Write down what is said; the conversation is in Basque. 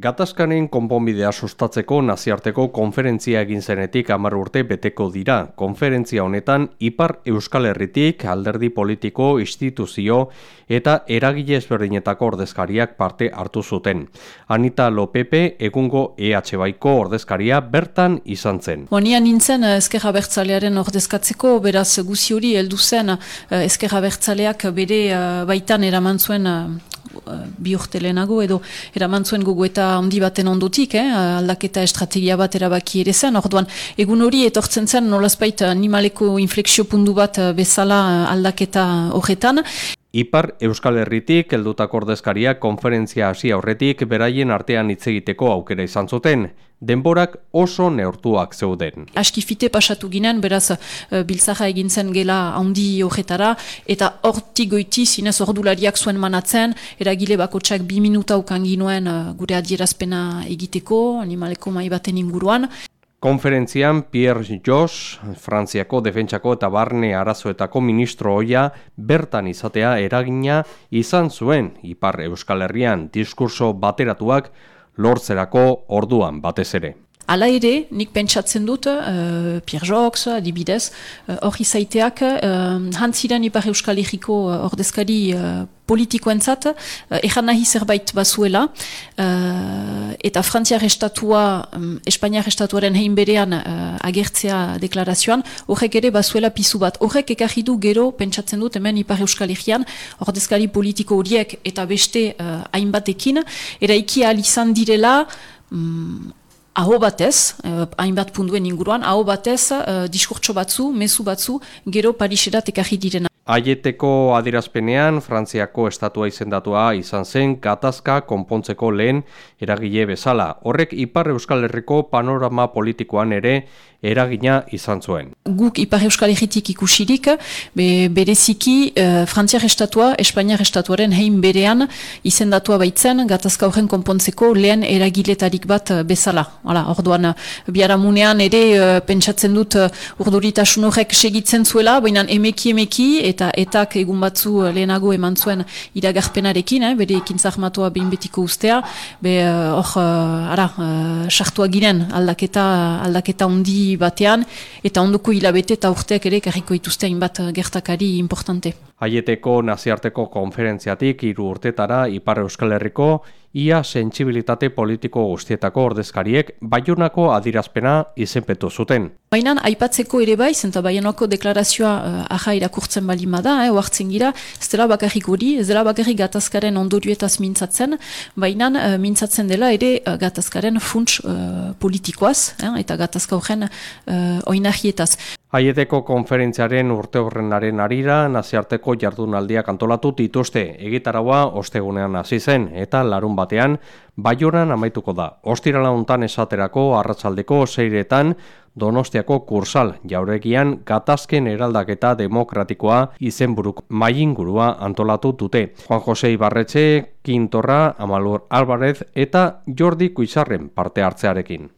Gatazkanen konponbidea sustatzeko naziarteko konferentzia egin zenetik amar urte beteko dira. Konferentzia honetan Ipar Euskal Herritik alderdi politiko, instituzio eta eragile ezberdinetako ordezkariak parte hartu zuten. Anita Lopepe egungo EH Baiko ordezkaria bertan izan zen. Bonian nintzen eh, Ezkerra Bertzalearen ordezkatzeko, beraz guzi hori heldu zen eh, Ezkerra Bertzaleak bere eh, baitan eraman zuen bi urte lehenago edo eraman zuen gogo eta handi baten ondotik, eh, aldaketa estrategia bat erabaki ere zen, orduan egun hori etortzen zen nolazbait animaleko inflexio pundu bat bezala aldaketa horretan. Ipar Euskal Herritik heldutako ordezkaria konferentzia hasi aurretik beraien artean hitz egiteko aukera izan zuten. Denborak oso neurtuak zeuden. Askifite pasatu ginen, beraz, uh, biltzaja egin zen gela handi horretara, eta horti goiti zinez ordulariak zuen manatzen, eragile bakotsak bi minuta ukan ginuen uh, gure adierazpena egiteko, animaleko mai baten inguruan. Konferentzian Pierre Jos, Frantziako defentsako eta barne arazoetako ministro hoia bertan izatea eragina izan zuen Ipar Euskal Herrian diskurso bateratuak lortzerako orduan batez ere. Hala ere, nik pentsatzen dut, uh, Pierre Jox, adibidez, uh, hori uh, zaiteak, uh, hantziren Ipar Euskal Herriko uh, ordezkari uh, politikoentzat, uh, ejan nahi zerbait bazuela, uh, eta Frantziar estatua, um, Espainiar estatuaren hein berean uh, agertzea deklarazioan, horrek ere bazuela pizu bat. Horrek ekarri du gero, pentsatzen dut, hemen Ipar Euskal Herrian, ordezkari politiko horiek eta beste uh, hainbatekin, eraiki izan direla, um, aho batez, eh, hainbat punduen inguruan, aho batez eh, diskurtso batzu, mezu batzu, gero Pariserat ekarri direna. Aieteko adirazpenean, Frantziako estatua izendatua izan zen gatazka konpontzeko lehen eragile bezala. Horrek Ipar Euskal Herriko panorama politikoan ere eragina izan zuen. Guk Ipar Euskal Herritik ikusirik, be, bereziki uh, Frantziar estatua, Espainiar estatuaren hein berean izendatua baitzen gatazka horren konpontzeko lehen eragiletarik bat bezala. Hala, orduan, biaramunean ere uh, pentsatzen dut urduritasun horrek segitzen zuela, baina emeki emeki eta etak egun batzu lehenago eman zuen iragarpenarekin, eh, bere ekin zahmatua behin betiko ustea, be hor, uh, ara, uh, sartua ginen aldaketa, aldaketa ondi batean, eta ondoko hilabete eta urteak ere karriko ituzte hainbat gertakari importante. Aieteko naziarteko konferentziatik hiru urtetara Ipar Euskal Herriko ia sentsibilitate politiko guztietako ordezkariek baiunako adirazpena izenpetu zuten. Baina aipatzeko ere bai, zenta baiunako deklarazioa uh, aja irakurtzen balima da, eh, oartzen gira, ez dela bakarrik hori, ez dela bakarrik gatazkaren ondorioetaz mintzatzen, baina uh, mintzatzen dela ere uh, gatazkaren funts uh, politikoaz, eh, eta gatazka horren uh, oinahietaz. Aieteko konferentziaren urte horrenaren arira, naziarteko jardunaldiak antolatu dituzte egitaraua ostegunean hasi zen eta larun batean baionan amaituko da. Ostirala hontan esaterako arratsaldeko seiretan Donostiako kursal jauregian gatazken eraldaketa demokratikoa izenburuk maingurua antolatu dute. Juan Jose Ibarretxe, Quintorra, Amalur Alvarez eta Jordi Kuizarren parte hartzearekin.